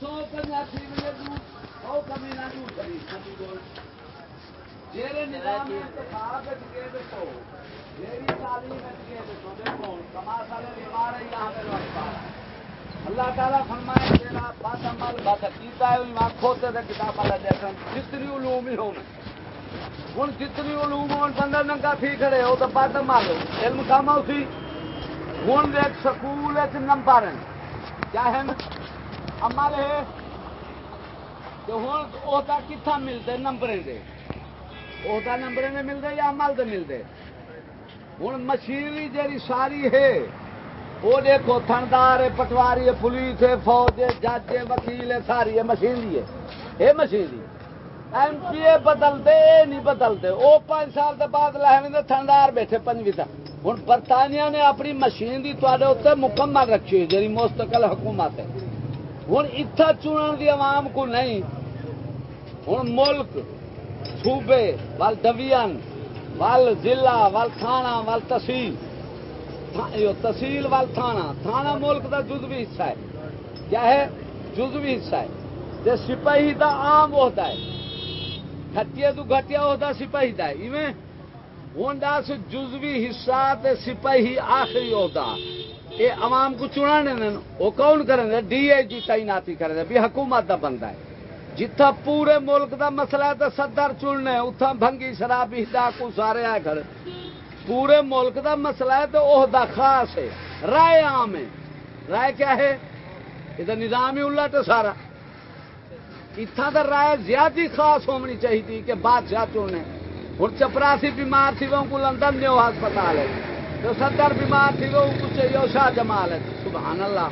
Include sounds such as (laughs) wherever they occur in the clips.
سو پنجاسی دور سو کمی نہ دور کری۔ جیرے نظام انتخاب کے میری تعلیم کے دیکھو کما سارے بیمار ہے، یہاں اللہ تعالیٰ فرمائے تیرا بات عمل بات ہے کھوتے تھے کتاب جیسا، جتنی علوم ہی ہوں ہوں جتنی علوم بندہ ننگا تھی کھڑے ہو تو بات عمل علم کام اسی ہوں ایک سکول نمبر کیا ہے؟ عمل ہے تو ہوں وہ کتنا ملتے نمبر دے؟ وہ نمبر میں ملتے یا عمل دے ملتے ہوں مشینری جی ساری ہے وہ دیکھو، تھندار ہے، پٹواری ہے، پولیس ہے، فوج ہے، جج ہے، وکیل ہے، ساری ہے مشین دی ہے۔ یہ مشین ایم پی اے بدلتے یہ نہیں بدلتے وہ پانچ سال کے بعد لے تھندار بیٹھے پنجویں تک ہوں برطانیہ نے اپنی مشین کی تے اتنے مکمل رکھی ہوئی جی مستقل حکومت ہے۔ ہوں اتنا چنن دی عوام کو نہیں۔ ہوں ملک، صوبے، وال ڈویژن ول ضلع ول تھانہ ول تحصیل۔ تحصیل وال تھانہ۔ تھانہ ملک کا جزوی حصہ ہے۔ کیا ہے؟ جزوی حصہ ہے۔ تے سپاہی دا عام ہوتا ہے۔ گھٹیا تو گھٹیا ہوتا سپاہی دا ہے۔ ہوں دس جزوی حصہ تے سپاہی آخری ہوتا یہ عوام کو چنا وہ کون کریں ڈی اے جی تعیناتی کریں بھی حکومت دا بندہ ہے۔ جتھا پورے ملک دا مسئلہ ہے تو صدر چننے، اتھا بھنگی شرابی ڈاکو سارے آئے گھر۔ پورے ملک دا مسئلہ ہے تو عہدہ خاص ہے۔ رائے عام ہے۔ رائے کیا ہے؟ یہ تو نظام ہی الٹ سارا۔ اتنا تو رائے زیادہ خاص ہونی چاہیے تھی کہ بادشاہ چننے۔ ہوں چپراسی بیمار تھی، وہ کو لندن نیو ہسپتال ہے۔ جو صدر بیمار تھی وہ کو چاہیے شاہ جمال ہے۔ سبحان اللہ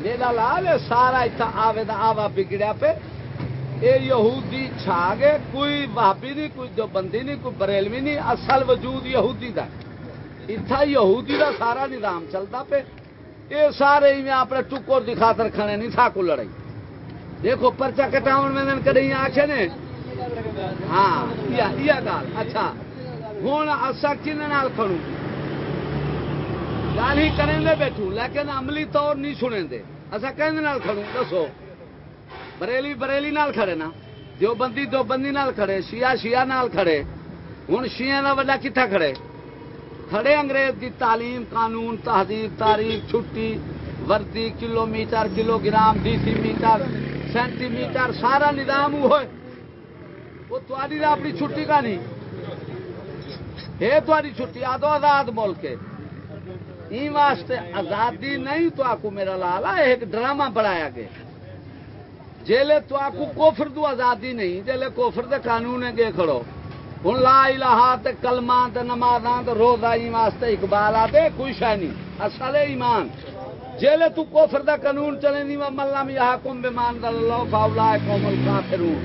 میرا لال سارا اتنا آوے دا آوا بگڑیا پہ۔ اے یہودی چھا گئے کوئی بھابی نہیں، کوئی جو بندی نہیں، کوئی بریلوی نہیں، اصل وجود یہودی دا اتنا یہودی دا سارا نظام چلتا پہ۔ یہ سارے میں اپنے ٹکر کی خاطر کھڑے نہیں تھا کو لڑائی۔ دیکھو پرچا کٹاؤن میں کدی آخے نے۔ ہاں یہ گال اچھا۔ ہوں اصا کن کھڑوں گل ہی کریں دے بیٹھو لیکن عملی طور نہیں سنے دے۔ اصا کہ کھڑوں دسو۔ بریلی بریلی نال کھڑے نا۔ جو بندی دو بندی نال کھڑے، شیعہ شیعہ نال کھڑے۔ ہوں شیعہ کا وڈا کتنا کھڑے۔ کھڑے انگریز کی تعلیم، قانون، تہذیب، تاریخ، چھٹی، وردی kilometre kilogram decimetre, centimetre, سارا نظام ہوئے وہ تاری اپنی چھٹی کا نہیں۔ ہے تاری چھٹی آدو آزاد ملک ہے۔ واسطے آزادی نہیں تو آکو میرا لالا ایک ڈرامہ بنایا گیا۔ جیلے تو آکو کوفر تو آزادی نہیں، جیلے کوفر دے قانون گے کھڑو۔ ہوں لا الہ تے کلمہ تے نمازاں تے روزہ ای واسطے اقبال آتے کوئی شے نہیں۔ اصل ایمان۔ جیلے تو کوفر دا قانون چلے نہیں ملم یحکم بمان اللہ فاولا قوم الکافرون۔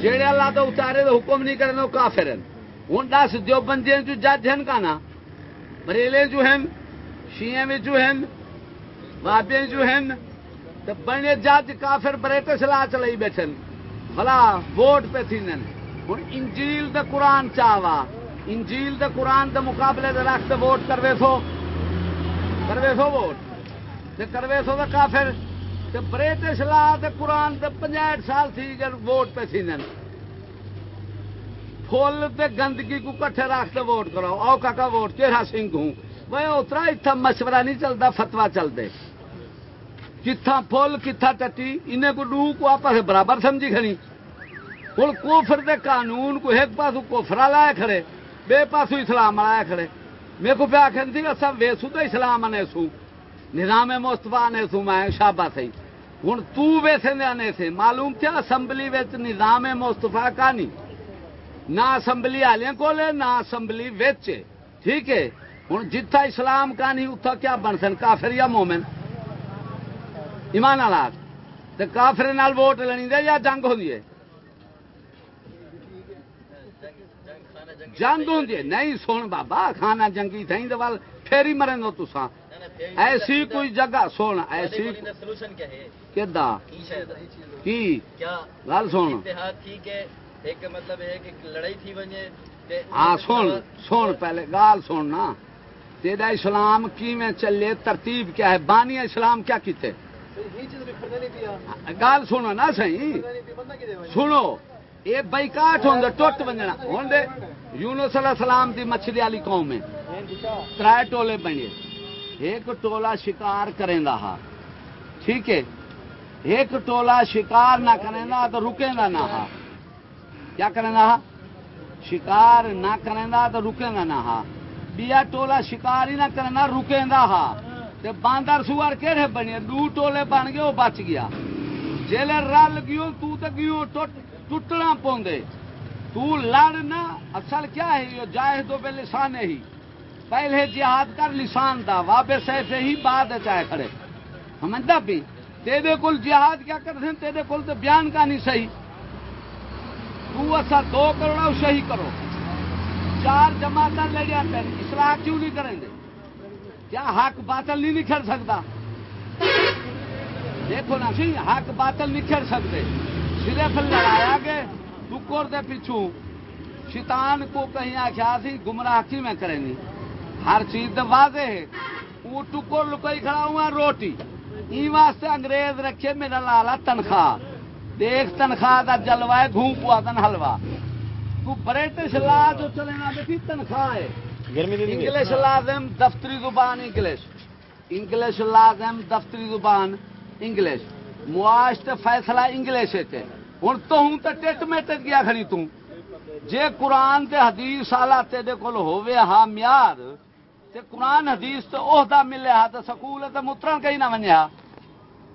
جیڑے اللہ تو اتارے دے حکم نہیں کرنے وہ کافر ہیں۔ ہوں دس جو بندے جو جج ہیں کانا بریلے جو ہیں شیئیں میں جو ہیں وابے جو ہیں، تو بنے جج کافر بریٹس لا چلائی بیٹھے بلا ووٹ پہ تھی ہوں انجیل دے قرآن چاوا انجیل دے قرآن دے مقابلے دے رکھ ووٹ کروے سو۔ کروے سو ووٹ۔ تے کروے سو تو کافر۔ تے بریٹس لا تے قرآن تے پنجاٹ سال تھی ووٹ پہ تھی فل تے گندگی کو کٹھے رکھ ووٹ کرو او کا ووٹ، چہرہ سنگھ ہوں۔ وہ اترا اتنا مشورہ نہیں چلتا فتوا چلتے۔ کتھا فل کتھا ٹٹی، انہیں کو ڈو کو آپس برابر سمجھی کھڑی۔ ہوں کوفر دے قانون کو ایک پاس کوفرا لایا کھڑے، بے پاسو اسلام لایا کھڑے۔ میرے کو پہ آخر تھی سب ویسو تو اسلام نے سو۔ نظام مستفا نے سو، میں شابا سی ہوں تیسے نے سے معلوم کیا اسمبلی ویچ نظام مستفا کا نہیں۔ نہ اسمبلی والے کو نہ اسمبلی ٹھیک ہے؟ ہوں جتھا اسلام کا نہیں اتھا کیا بن سن کافر یا مومن؟ ایمان آلات تو کافر نال ووٹ لینی دے یا جنگ ہوں جنگ ہوں نہیں سن بابا کھانا جنگی تھی دال پھر ہی مرے دو تسا ایسی کوئی جگہ سن ایسی کدا کی گل سن۔ مطلب لڑائی تھی ہاں سن سن پہلے گال سننا تیرا اسلام کی میں چلے ترتیب کیا ہے؟ بانی اسلام کیا کیتے؟ گل سنو نا سی سنو یہ بائیکاٹ ہوں ٹوٹ بننا ہوں یونس علیہ السلام دی مچھلی والی قوم ہے۔ ترائے ٹولے بنے ایک ٹولا شکار کریں ہا۔ ٹھیک ہے؟ ایک ٹولا شکار نہ کریں تو رکیں گا نہ ہا۔ کیا کریں گا شکار نہ کریں گا تو رکیں گا نہ ہا۔ بیا ٹولا شکار ہی نہ کرنا رکیں گا ہا۔ تے باندر سوار کہڑے بنے؟ دو ٹولے بن گئے وہ بچ گیا۔ جیلے رل گیو، تو تے گیو ٹوٹنا پوندے۔ تو لڑنا اصل کیا ہے؟ یہ جائے تو بے لسان ہی۔ پہلے جہاد کر لسان دا، وابے سے ہی، بعد چاہے کھڑے۔ سمجھتا بھی؟ تیرے کول جہاد کیا کر ہیں؟ تیرے کول تو بیان کا نہیں صحیح۔ تو دو کروڑا صحیح کرو۔ چار جماعت لے گیا اصلاح کیوں نہیں کریں گے؟ کیا حق باطل نہیں نکھر سکتا؟ دیکھو نا سی حق باطل نکھر سکتے۔ صرف لڑایا گئے ٹکر دے پیچھو شیطان کو کہیں آخیا سی گمراہ کی میں کریں گی ہر چیز واضح ہے۔ وہ ٹکر لکئی کھڑا ہوا، روٹی۔ ای واسطے انگریز رکھے، میرا لالا تنخواہ۔ دیکھ تنخواہ کا جلوا ہے گھوم پوا دن حلوا تو برٹش لا جو چلے نا دیکھی تنخواہ ہے۔ انگلش لازم دفتری زبان انگلش۔ انگلش لازم دفتری زبان انگلش۔ معاش فیصلہ انگلش ہوں تو ہوں تو ٹٹ میٹ گیا کھڑی توں۔ جے قرآن تے حدیث آلہ تیرے کول ہووے ہاں میار تے قرآن حدیث تے عہدہ ملے ہا تے سکول تے مترن کہیں نہ ونیا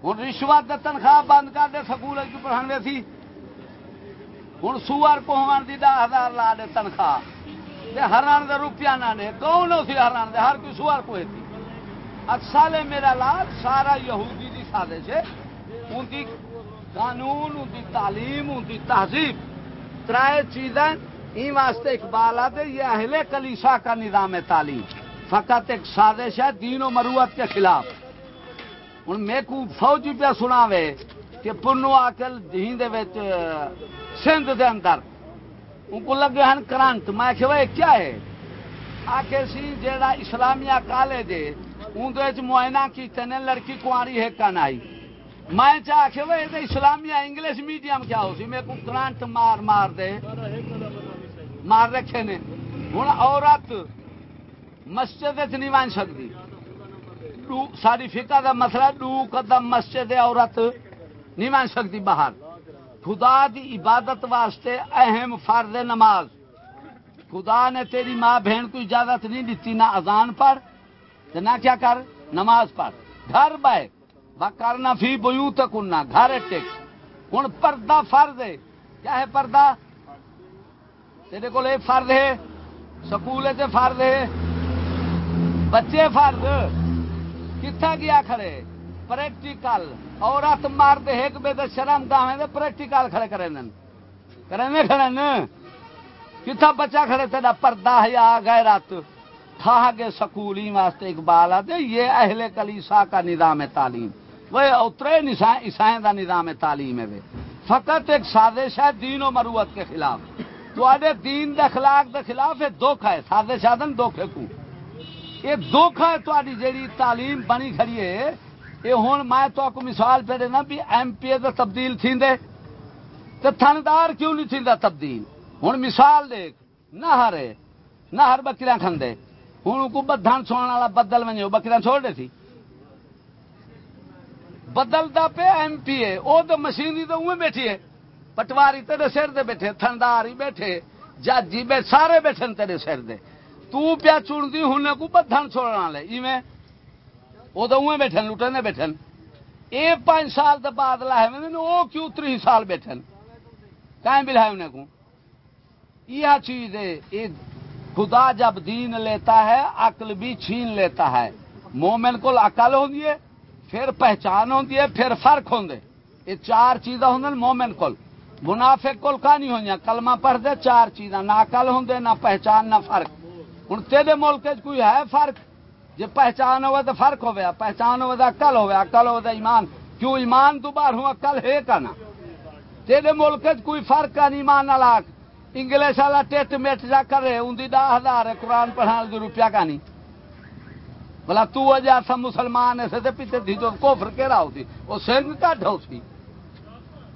ہوں رشوت تے تنخواہ بند کر دے سکول پڑھانے سی ہوں سوار کو دی دہ ہزار لا دے تنخواہ۔ ہران دے روپیہ نہ نے۔ کون سی ہران دے؟ ہر کوئی سوار کو تھی اصل میرا لال سارا یہودی دی سازش ہے۔ ان کی قانون ان کی تعلیم ان کی تہذیب۔ ترائے چیزیں این واسطے اقبال آتے یہ اہل کلیسا کا نظام تعلیم۔ فقط ایک سازش ہے دین و مروت کے خلاف۔ ہوں میں کو فوجی پہ سنا وے کہ پنو آکل دہین دے سندھ دے اندر۔ ان کو لگے ہیں کرنٹ۔ میں کہ وہ کیا ہے؟ آخر سی، جیڑا اسلامیہ کالج ہے اندر معائنہ کیتے نے، لڑکی کاری ہے کن آئی؟ میں چاہ کے وہ اسلامیہ انگلش میڈیم کیا ہو سی؟ میرے کو کرنٹ مار مار دے۔ مار رکھے نے۔ ہوں عورت مسجد نہیں بن سکتی ساری فکا کا مسئلہ ڈو قدم مسجد عورت نہیں بن سکتی باہر۔ خدا دی عبادت واسطے اہم فرض نماز۔ خدا نے تیری ماں بہن کو اجازت نہیں دیتی، نہ اذان پڑھ نہ کیا کر، نماز پڑھ گھر بہ کرنا فی بو تک گھر ٹک۔ ہوں پردہ فرض ہے۔ کیا ہے پردہ؟ تیرے کو فرض ہے، سکول سے فرض ہے۔ بچے فرض۔ کتنا گیا کھڑے؟ پریکٹیکل عورت مار دے ایک بے شرم دے پریکٹیکل کھڑے کرے کریں کریں کھڑے کتنا بچہ کھڑے تیرا پردہ یا گئے رات تھا گے سکولی واسطے اقبال آتے یہ اہل کلیسا کا نظام تعلیم۔ وہ اترے عیسائی کا نظام تعلیم ہے فقط ایک سازش ہے دین و مروت کے خلاف۔ تو دین دے اخلاق دے خلاف یہ دکھ ہے۔ سازش آدن دکھ کو یہ دکھ ہے تاری جیڑی تعلیم بنی کھڑی ہے، یہ ہوں میں تو کو مثال پہ دینا بھی ایم پی اے تبدیل تھی تو تھندار کیوں نہیں تھی تبدیل؟ ہوں مثال دیکھ نہ ہرے نہ ہر بکریاں کھندے۔ ہوں کو بدھن سونے والا بدل ونجو بکریاں چھوڑ دے تھی۔ بدلتا پہ ایم پی اے وہ تو مشین تو اوے بیٹھی ہے۔ پٹواری تیرے سر دے بیٹھے، تھندار ہی بیٹھے جج جی بیٹھے، سارے بیٹھے تیرے سر دے۔ تو پیا چنتی ہوں کو بدھن چھوڑنے والے ایویں وہ تو اوے بیٹھے لٹنے بیٹھے یہ پانچ سال تو بعد لائے وہ کیوں تری سال بیٹھے کہیں بھی لائے انہیں کو یہ چیز ہے خدا جب دین لیتا ہے عقل بھی چھین لیتا ہے مومن کو عقل ہوتی ہے پھر پہچان ہوتی ہے پھر فرق ہوں یہ چار چیزاں ہوں مومن کول منافع کول کا نہیں ہوئی کلمہ پڑھ دے چار چیزاں نہ اکل ہوں نہ پہچان نہ فرق ہوں تیرے ملک کوئی ہے فرق؟ جی پہچان ہوا تو فرق ہو پہچان ہوا تو اکل ہو اکل ہوا تو ایمان۔ کیوں ایمان دوبار ہوں اکل ہے کا نا تیرے ملک کوئی فرق کا نہیں ایمان لاکھ انگلش والا ٹیٹ میٹ جا کرے، ان کی دہ ہزار ہے، قرآن پڑھانے روپیہ کا نہیں بلا تو اجا سا مسلمان ایسے تے پیتے تھی جو کوفر کے رہا ہوتی وہ سنگ کٹ ہو سی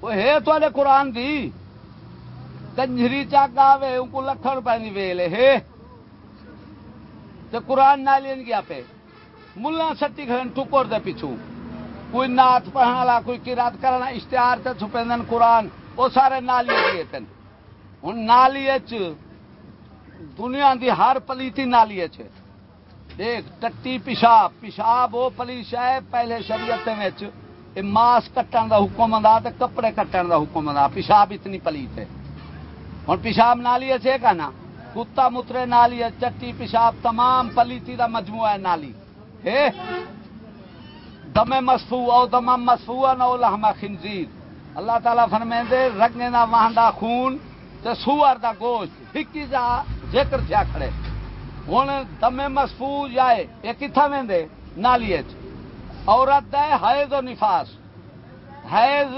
وہ ہے تو قرآن دی۔ کنجری چاک آوے، ان کو لکھن روپے دی ویلے ہے۔ تے قرآن نہ لین گیا پہ۔ ملا سٹی کھڑن ٹکر دے پیچھو۔ کوئی نات پڑھنا والا کوئی قرات کرنا اشتہار تے چھپیندن قرآن وہ سارے نالی دیے تن ہن نالی وچ دنیا دی ہر پلیتی نالی دیکھ، ٹٹی پیشاب پیشاب وہ پلیش ہے پہلے شریعت ماس کٹن دا حکم دا تے کپڑے کٹن دا حکم دا پیشاب اتنی پلیت ہے۔ ہن پیشاب نالی ہے نا کتا مترے نالی ہے، چٹی، پیشاب، تمام پلیتی دا مجموعہ ہے نالی۔ ہے؟ دم مسفو او دم مسفو نو لحمہ خنزیر۔ اللہ تعالیٰ فرمائیں دے رگنے دا وہنڈا خون تے سوار دا گوشت۔ ہکی جا ذکر تھیا کھڑے۔ ہوں دم مسفو جائے یہ کتنا وے نالی جی۔ عورت دے حیض و نفاس۔ حیض،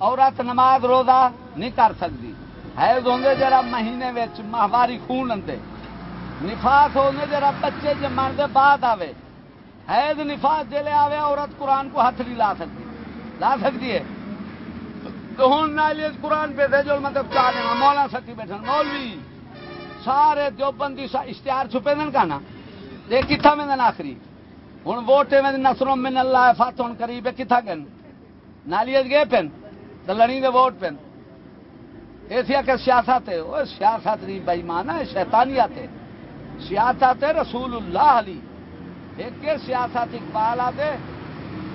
عورت نماز روزہ نہیں کر سکتی۔ حیض ہوں جرا مہینے ماہواری خون آتے نفاس ہونے جرا بچے جمن دے بعد آوے۔ حیض نفاس جلے آوے، عورت قرآن کو ہاتھ نہیں لا سکتی۔ لا سکتی ہے۔ تو ہوں نالی قرآن پہ دے جو مطلب چاہ دینا مولا سکی بیٹھن، مولوی۔ سارے دیوبندی سا اشتہار چھپے دن کا نا۔ یہ کتنا میں دن آخری ہوں ووٹ میں نسروں میں اللہ فات ہوں قریب کتنا گن نالی گئے پین تو لڑی دے ووٹ پین ایسی کہ سیاست ہے، وہ سیاست نہیں بھائی ہے شیطانیات ہے۔ سیاست ہے رسول اللہ علی۔ ایک کے سیاست اقبال آتے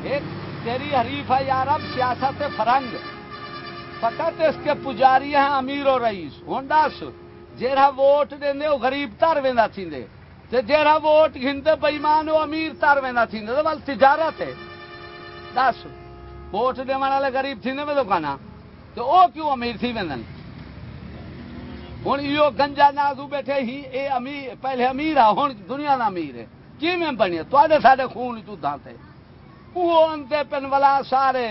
ایک تیری حریف ہے یار اب سیاست فرنگ۔ فقط اس کے پجاری ہیں امیر و رئیس۔ ہوں ڈس جیرا ووٹ دے وہ غریب تر وینا تھیندے۔ تے جیرا ووٹ گھنتے بےمان وہ امیر تر وینا تھیندے، تے ول تجارت ہے۔ دس، ووٹ دے والے غریب تھیندے میں تو کہنا تو او کیوں امیر تھی ویندن ہوں یہ گنجا نازو بیٹھے ہی، اے امیر، پہلے امیر ہے ہوں دنیا دا امیر ہے۔ کی میں بنی تے سارے خون تو دانتے وہ انتے پن والا سارے،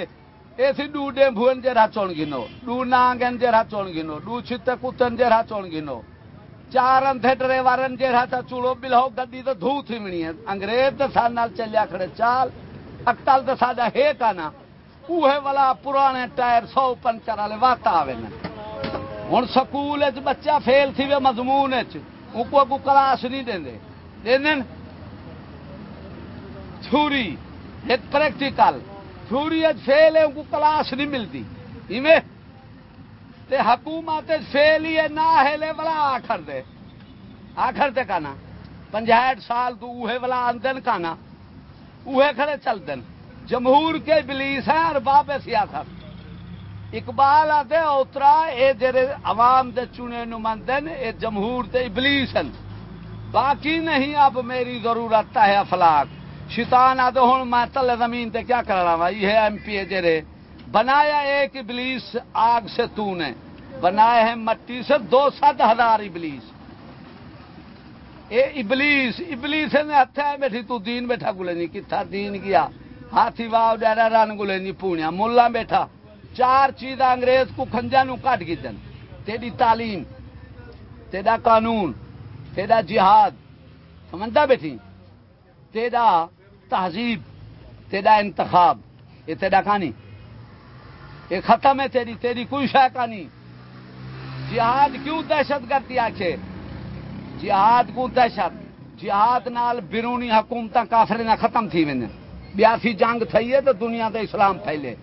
ایسی ڈو ڈے جرا چون گنو۔ ڈو نانگن جرا چون گنو۔ ڈو چھتے کتن جرا چون گنو۔ چار اندھے ڈرے وارن جرا تا چولو بلہو گدی تو دھو تھی منی ہے۔ انگریز تو سال نال چلیا کھڑے، چال۔ اکتال تو ساڈا ہے کانا اوہے والا پرانے ٹائر سو پنچر والے واتا آوے نا۔ ہوں سکول بچہ فیل تھی وے مضمون ان کو اگو کلاس نہیں دیں دے تھوری ایک پریکٹیکل۔ تھوڑی فیل ہے کو کلاس نہیں ملتی تے حکومت فیل ہی ہے، نہ ہلے والا آخر دے۔ آخر دے کانا۔ پنجاٹ سال تو اوہے والا آندن کانا۔ اوہے کھڑے چل دن جمہور کے بلیس ہیں اور باب سیاست۔ اقبال آتے اترا اے جڑے عوام دے چنے نمائندے اے جمہور دے ابلیس ہیں باقی نہیں، اب میری ضرورت ہے افلاق شیطان آ تو ہوں میں تل زمین تے کیا کرنا وا یہ ایم پی اے جرے بنایا ایک ابلیس آگ سے تو نے۔ بنایا ہے مٹی سے دو سات ہزار ابلیس۔ اے ابلیس ابلیس نے ہتھا ہے بیٹھی، تو دین بیٹھا گلے نہیں کتھا دین گیا؟ ہاتھی واو ڈیرا رن گلے نہیں پونیا، ملا بیٹھا۔ چار چیز انگریز کو کھنجا نو کٹ گئی دن تیری تعلیم تیرا قانون تیرا جہاد۔ سمجھتا بیٹھی؟ تیرا تہذیب تیرا انتخاب۔ یہ تیرا کہانی؟ یہ ختم ہے تیری تیری کوئی شہ کہانی؟ جہاد کیوں دہشت گردی آخے جہاد کو دہشت۔ جہاد نال بیرونی حکومت کافر نہ ختم تھی وین بیاسی جنگ تھی ہے تو دنیا تے اسلام پھیلے۔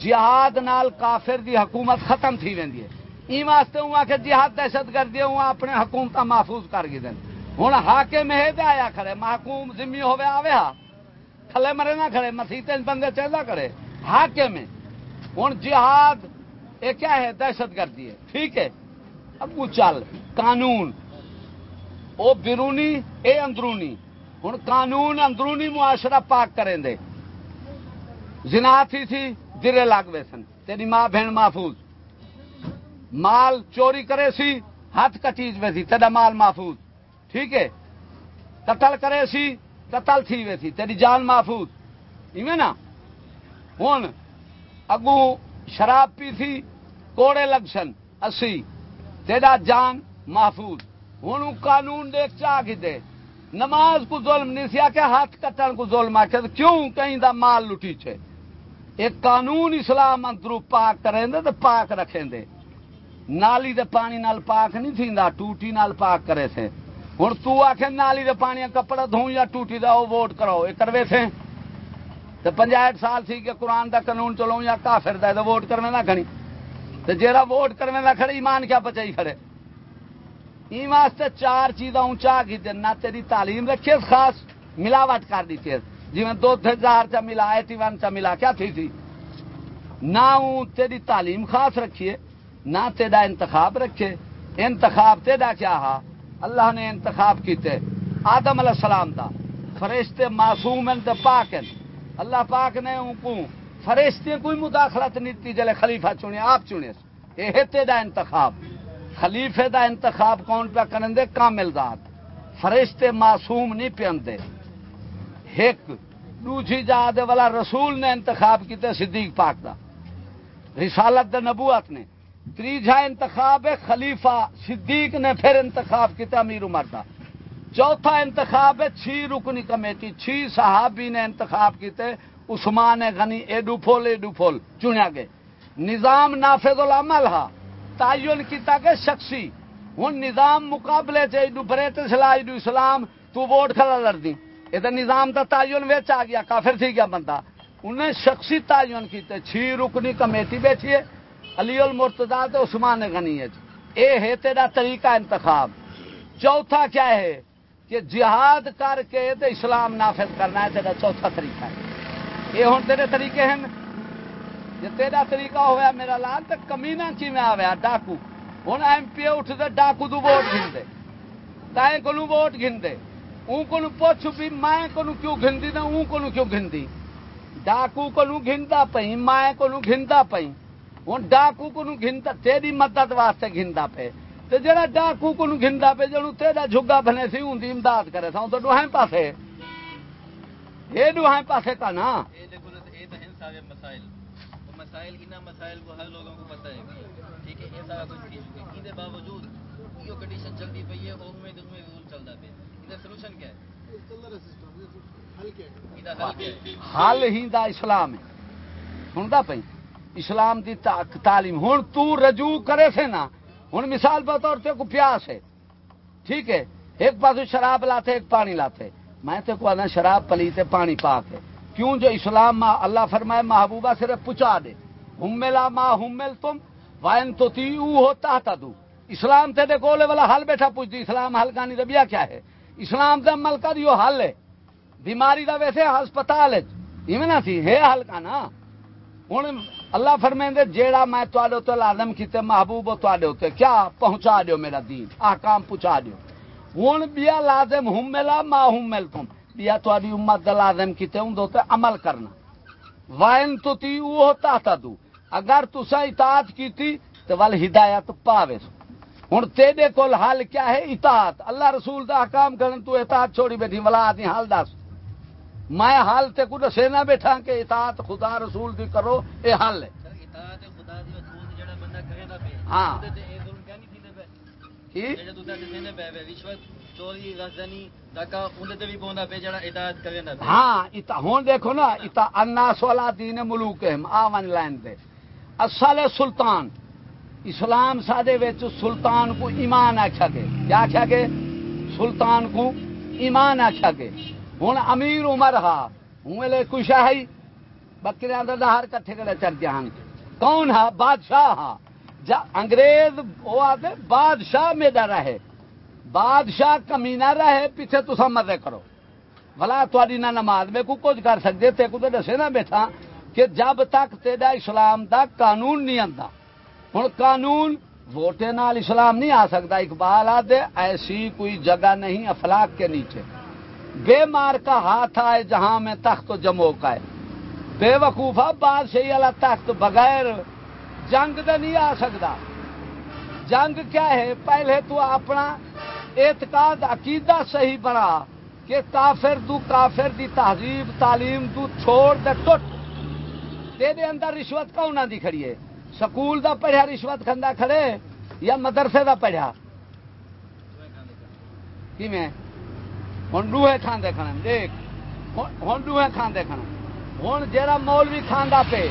جہاد نال کافر دی حکومت ختم تھی وی ای واسطے ہوں کہ جہاد دہشت گردی ہوں اپنے حکومت محفوظ کر گئی گئے ہوں ہاکے میں آیا کھڑے، محکوم ذمہ ہوئے آوے ہاں تھلے مرے نہ کھڑے، مسیح بندے چہلا کرے ہاکے میں ہوں جہاد، یہ کیا ہے؟ دہشت گردی ہے۔ ٹھیک ہے۔ ابو چل، قانون۔ وہ بیرونی، اے اندرونی۔ ہوں قانون اندرونی معاشرہ پاک کریں دے۔ زنا تھی تھی درے لاگوے سن۔ تیری ماں بہن محفوظ۔ مال چوری کرے سی، ہاتھ کٹیج میں تھی تیرا مال محفوظ۔ ٹھیک ہے؟ قتل کرے سی قتل تھی وے تھی تیری جان محفوظ۔ ایویں نا؟ ہوں اگو شراب پی تھی کوڑے لگ سن، اسی۔ تیرا جان محفوظ۔ ہوں قانون دیکھ چاہ دے۔ نماز کو ظلم نہیں سیا کہ ہاتھ کٹن کو ظلم آخر کیوں کہیں دا مال لٹی چھے؟ ایک قانون اسلام اندرو پاک کریں دے تو پاک رکھیں دے نالی دے پانی نال پاک نہیں تھیندا، ٹوٹی نال پاک کرے تھے۔ ہوں تو آخ نالی دے پانی کپڑا دھوں یا ٹوٹی دا وہ ووٹ کرو یہ کروے تھے۔ تو پنجاٹ سال سی کہ قرآن دا قانون چلو یا کافر دا تو ووٹ کرنے نہ کھڑی۔ تو جیڑا ووٹ کرنے نہ کھڑے، ایمان کیا بچائی کھڑے؟ ای واسطے چار چیزاں اونچا کی نہ تیری تعلیم رکھے خاص ملاوٹ کر دی چیز جی میں دو ہزار چا ملا ایٹی ون چا ملا، کیا تھی تھی نہ تیری تعلیم خاص رکھیے، نہ تیرا انتخاب رکھے انتخاب تیرا کیا ہا؟ اللہ نے انتخاب کیتے۔ آدم علیہ السلام دا، فرشتے معصوم ہیں پاک ہیں۔ اللہ پاک نے ان کو فرشتے کوئی مداخلت نہیں تھی جلے خلیفہ چنے، آپ چنے۔ یہ تیرا انتخاب۔ خلیفے دا انتخاب کون پہ کرن دے؟ کامل ذات۔ فرشتے معصوم نہیں پیندے۔ ایک دوسری جہاد والا رسول نے انتخاب کیتے صدیق پاک دا۔ رسالت دا نبوت نے۔ تیجا انتخاب ہے خلیفہ صدیق نے پھر انتخاب کیا امیر عمر کا چوتھا انتخاب ہے چھ رکنی کمیٹی، چھ صحابی نے انتخاب کیتے عثمان غنی ایڈو پھول ایڈو پھول چنیا گئے۔ نظام نافذ العمل ہا، تعین کیتا کہ شخصی۔ ہوں نظام مقابلے چ ایڈو بریٹش لا ایڈو اسلام، تو ووٹ کھڑا لڑ دی یہ نظام کا تعین ویچ آ گیا، کافر تھی گیا بندہ۔ انہیں شخصی تعین کیتے چھ رکنی کمیٹی بیٹھی ہے، علی المرتدا تو عثمان غنی ہے جی۔ اے ہے تیرا طریقہ انتخاب۔ چوتھا کیا ہے؟ کہ جہاد کر کے تو اسلام نافذ کرنا ہے، تیرا چوتھا طریقہ ہے۔ یہ ہوں تیرے طریقے ہیں۔ جی تیرا طریقہ ہوا میرا لال تو کمینا کی میں آیا ڈاکو۔ ہوں ایم پی اٹھ دے ڈاکو تو ووٹ گن تائیں کو ووٹ گن اون کو پوچھ بھی میں کو کیوں گھندی نہ اون کو کیوں گھندی؟ ڈاکو کو گھندا پئی، میں کو گھندا پئی۔ ہوں ڈاکو کو گنتا تیری مدد واسطے گندا پے تو جڑا ڈاکو کو گندا پے جنو تیرا جھگا بنے سی ان کی امداد کرے سا تو ڈوہیں پاسے۔ یہ ڈوہیں پاسے کا نا۔ اے مسائل۔ مسائل ان مسائل کو ہر لوگوں کو پتہ ہے۔ ٹھیک ہے یہ سارا کچھ کی چکے کے باوجود یہ کنڈیشن چلتی پئی ہے اور میں میں رول چلتا پہ حل ہی دا اسلام ہے سنتا پہ اسلام دی تعلیم ہوں تو رجوع کرے سے نا ہوں مثال بطور تے کو پیاس ہے ٹھیک ہے ایک پاس شراب لاتے ایک پانی لاتے میں تو کو شراب پلیتے پانی پاک ہے کیوں جو اسلام ما اللہ فرمائے محبوبہ صرف پچا دے ہملا ما ہمل تم وائن تو تی ہوتا تھا تو اسلام تے دے کولے والا حل بیٹھا پوچھ دی اسلام حل کا نہیں ربیہ کیا ہے اسلام دے عمل کا دیو حل ہے۔ بیماری دا ویسے ہسپتال ہے۔ ایویں تھی ہے حل کا نا۔ ہوں اللہ فرمائیں جیڑا میں تے تو لازم کیتے، محبوب تے کیا پہنچا دیو میرا دین؟ آکام پہنچا دیو۔ ہوں بیا لازم ہوں ملا ما ہوں مل تم بیا تاری امت دا لازم کیتے ہوں تے عمل کرنا۔ وائن تو تی وہ ہوتا تھا تو اگر تسا اطاعت کیتی، تو ول ہدایت پاوے۔ سو ہوں تیرے کول حل کیا ہے؟ اطاعت۔ اللہ رسول دا حکام کرن تو اطاعت چھوڑی بیٹھی ولا آتی حال دس۔ میں حال تے کو دسے نہ بیٹھا کہ اطاعت خدا رسول دی کرو اے حل ہے۔ ہاں۔ ہاں ہوں دیکھو نا انا سولا دین ملوک آن لائن دے۔ اصل سلطان۔ اسلام سادے وچ سلطان کو ایمان آخیا گے کیا آخیا گے سلطان کو ایمان آخیا گے ہوں امیر عمر ہا، ہوں لے کچھ ہے بکرے ہر کٹھے کڑے چڑھ جان کون ہا؟ بادشاہ ہا۔ جا انگریز وہ آتے بادشاہ میرا رہے۔ بادشاہ کمی نہ رہے، پیچھے تو مزے کرو۔ بلا تاری نہ نماز میں کو کچھ کر سکتے تے کو تو دسے نہ بیٹھا کہ جب تک تیرا اسلام دا قانون نہیں آتا ہوں قانون ووٹے نال اسلام نہیں آ سکتا۔ اقبال آدھے، ایسی کوئی جگہ نہیں افلاق کے نیچے۔ بے مار کا ہاتھ آئے جہاں میں تخت جمو کا ہے۔ بے وقوفا بادشاہی والا تخت بغیر جنگ تو نہیں آ سکتا۔ جنگ کیا ہے؟ پہلے تو اپنا اعتقاد، عقیدہ صحیح بنا کہ کافر تو کافر دی تہذیب، تعلیم تو چھوڑ دے، ٹوٹ۔ تیرے اندر رشوت کون دی کھڑی ہے؟ سکول دا پڑھیا، رشوت کھندا کھڑے یا مدرسے دا پڑھیا؟ کی میں ہوں ڈوہے کھاندے کھانے دیکھ ہوں ڈوہے کھاندے کھانے ہوں جا مولوی کھانا پے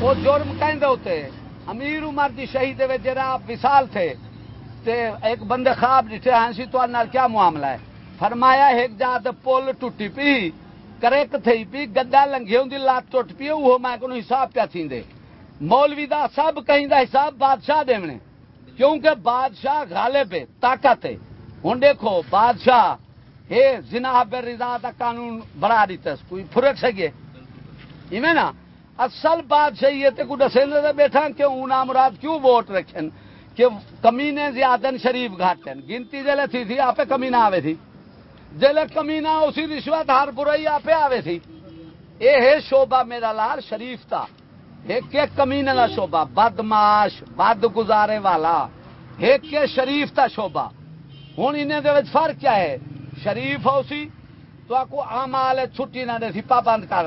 وہ جرم کہیں ہوتے امیر عمر دی شہید جرا وسال تھے، تے ایک بندے خواب ڈٹھے ہیں سی تو کیا معاملہ ہے؟ فرمایا ایک جات پل ٹوٹی پی کریک تھی پی گدا لنگے ہوں لات ٹوٹ پی وہ میں کو حساب پیا تھی مولوی دا سب کہیں دا حساب بادشاہ دے کیونکہ بادشاہ غالب پہ طاقت ہے۔ ہوں دیکھو، بادشاہ ہے، زنا بے رضا دا قانون بڑا دیتا کوئی فرق سکے ایویں نا؟ اصل بات صحیح ہے کو دسے بیٹھا کیوں اونا مراد کیوں ووٹ رکھن؟ کہ کمینے زیادن شریف گھاٹن۔ گنتی جلے تھی تھی آپ کمی نہ آوے تھی۔ جلے کمی نہ اسی رشوت، ہر برائی آپ آوے تھی۔ اے ہے شوبہ میرا لال شریف تھا ایک کے کمینے کا شوبہ بدماش بد گزارے والا، ایک کے شریف تھا شوبہ ہوں انہیں فرق کیا ہے؟ شریف ہو سی، تو آپ کو آمال چھٹی نہ دے سی، پابند کر۔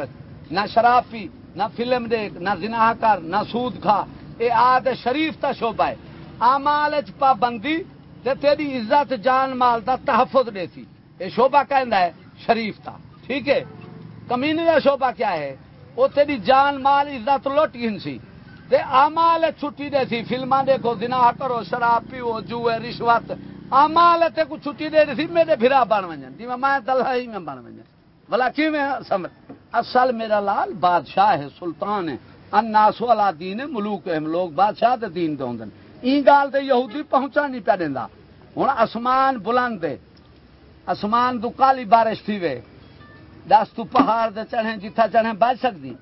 نہ شراب پی نہ فلم دیکھ نہ زنا کر، نہ سود کھا۔ اے آد شریف تا شوبہ ہے۔ آمال پابندی تے تیری عزت، جان، مال دا تحفظ دے سی۔ اے شوبہ کہندا ہے شریف تا ٹھیک ہے؟ کمینے دا شوبہ کیا ہے؟ وہ تیری جان مال عزت لٹ گن سی۔ تے آمال چھٹی دے سی۔ فلماں دیکھو زنا کرو، شراب پیو، جوئے، رشوت۔ آمال تے کو چھٹی دے سی میرے پھرا بن ونجن۔ جی میں دلہ ہی میں بن ونجن۔ بلا کی سمجھ اصل میرا لال بادشاہ ہے، سلطان ہے۔ اناس والا دین ہے ملوک ہے۔ لوگ بادشاہ دے دین دے ہوندن۔ این گال تے یہودی پہنچا نہیں پیا دیندا۔ ہن اسمان بلند دے اسمان تو کالی بارش تھی وے۔ دس تو پہاڑ دے چڑھیں جتھا چڑھیں بچ سکدی۔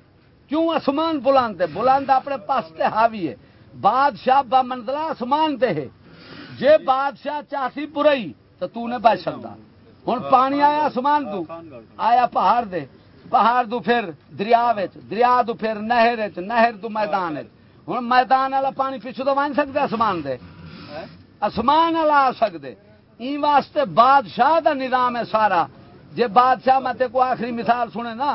کیوں اسمان بلند دے بلند اپنے پاس تے حاوی ہے۔ بادشاہ با منزلہ اسمان تے ہے۔ جے بادشاہ چاہتی برائی تو تو نے بچ سکدا ہن پانی آیا اسمان تو آیا پہاڑ دے۔ پہاڑ دو پھر دریا دریا دو پھر نہر نہر دو میدان ہوں میدان والا پانی پیچھے تو ون سکتے آسمان دے۔ آسمان والا آ سکتے این واسطے بادشاہ دا نظام ہے سارا۔ جے بادشاہ میں تے کو آخری مثال سنے نا،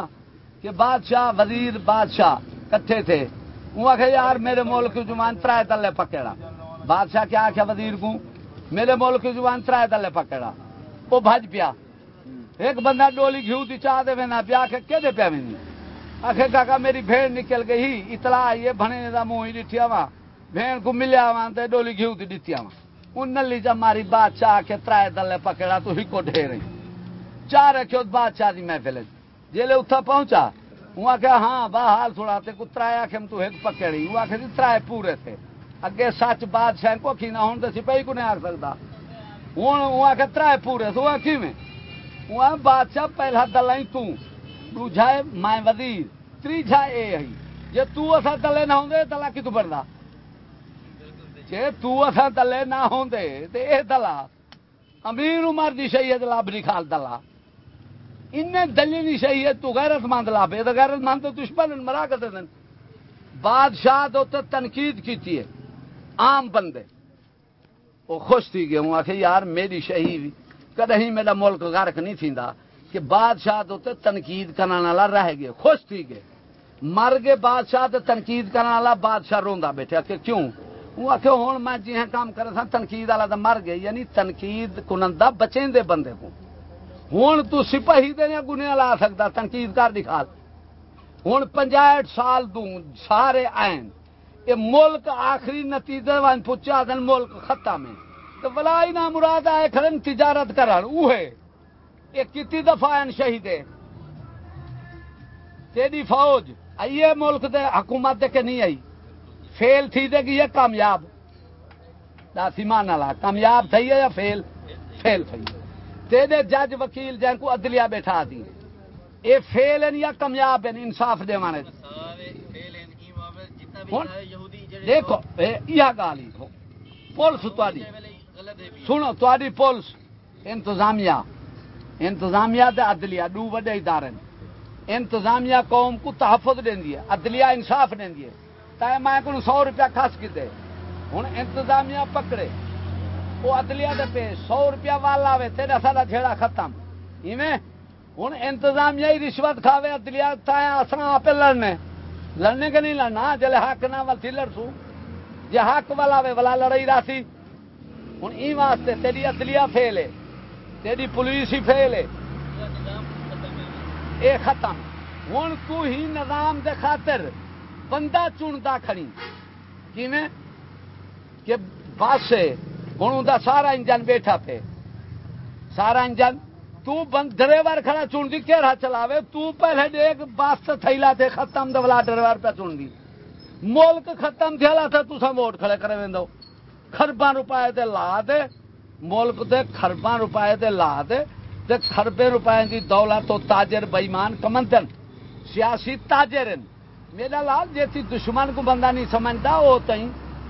کہ بادشاہ، وزیر بادشاہ کٹھے تھے۔ وہ آخر یار میرے ملک زبان ترائے تلے پکڑا بادشاہ کیا آخیا وزیر کو میرے ملک زبان ترائے تلے پکڑا وہ بھج پیا۔ ایک بندہ ڈولی گھیو دی چاہ دے نا پیا کے کہ دے پیا وینی آخر کاکا، میری بھیڑ نکل گئی۔ اطلاع آئی ہے بھنے دا منہ ہی ڈٹھیا وا۔ بھیڑ کو ملیا وا تے ڈولی گھیو دی ڈٹھیا وا۔ ان نلی جا ماری بادشاہ آ کے ترائے دلے پکڑا تو ہی کو ڈھیرے۔ چار رکھو بادشاہ دی؟ محفل جیلے اتھا پہنچا۔ وہ آخیا ہاں با حال تھوڑا تے کو آخم تو ایک پکڑی۔ وہ آخر جی ترائے پورے تھے اگے سچ بادشاہ کو کی نہ ہوں تو سپاہی کو نہیں آ سکتا ہوں وہ آخر ترائے پورے تو وہ کی میں وہ بادشاہ پہلا دلائی دوجا میں وزیر تیجا اے ہی جی تسا دلے نہ ہوں دلا کتوں بنتا جی تسا دلے نہ ہوں تو یہ دلا امیر عمر دی شہید لابری خال دلا ان دلی دی شہید تو غیرت مند لابے تو غیرت مند تو دشمن مرا کر دیں بادشاہ تو تنقید کی عام بندے۔ وہ خوش تھی گئے، وہ آخ یار، میری شہید کدی میرا ملک غرق نہیں تھیندا کہ بادشاہ تو تنقید کرنے والا رہ گئے، خوش تھی گئے۔ مر گئے، بادشاہ تو تنقید کرنے والا بادشاہ روندا بیٹھا کہ کیوں؟ وہ آخ ہوں میں جی کام کر سا تنقید والا تو مر گئے یعنی تنقید کنندہ بچیں دے بندے کو ہوں تو سپاہی دے گنیا لا سکتا، تنقید کر دکھا ہوں پنجاٹ سال دوں، سارے آئن یہ ملک آخری نتیجے وان پوچھا دن ملک ختم ہے۔ تو ولائی نہ مراد آئے کھڑن تجارت کرن۔ اوہے یہ کتی دفعہ شہید تیری فوج آئیے ملک دے حکومت دے کے نہیں آئی؟ فیل تھی دے گی یہ کامیاب؟ داسی مان لا کامیاب تھی ہے یا فیل؟ فیل تھی تیرے جج وکیل جن کو عدلیہ بیٹھا دی۔ اے فیل ہیں یا کامیاب ہیں؟ انصاف دے مانے۔ دیکھو یہ گال ہی پولیس تاری سنو تاری پولیس۔ انتظامیہ۔ انتظامیہ تے عدلیہ دو وڈے ادارے انتظامیہ قوم کو تحفظ دینی ہے، عدلیہ انصاف دینی ہے۔ تے میں کو سو روپیہ خس کیتے ہوں انتظامیہ پکڑے۔ وہ عدلیہ دے پہ سو روپیہ والا آئے تیرا سارا جھیڑا ختم ایویں ہوں انتظامیہ ہی رشوت کھاوے عدلیہ اصا آپ لڑنے لڑنے کے نہیں لڑنا جلے حق نہ ول لڑسو جی حق والا وے والا لڑائی راسی ہوں ای واسطے تیری عدلیہ فیل ہے تیری پولیس ہی فیل ہے اے ختم ہوں تو ہی نظام دے خاطر بندہ چنتا کھڑی کہ بس ہوں سارا انجن بیٹھا پہ سارا انجن، تو بند ڈرائیور کھڑا چن دی کہڑا چلاوے؟ تو پہلے دیکھ بس تھیلا تے ختم دلا ڈرائیور پہ چن دی۔ ملک ختم تھیلا تھا تسا ووٹ کھڑے کرے ویندو خرباں روپے تے لا دے۔ ملک دے خرباں روپے تے لا دے۔ تے خربے روپے دی دولت تو تاجر بےمان کمندن۔ سیاسی تاجر میرا لال جیسی دشمن کو بندہ نہیں سمجھتا وہ تھی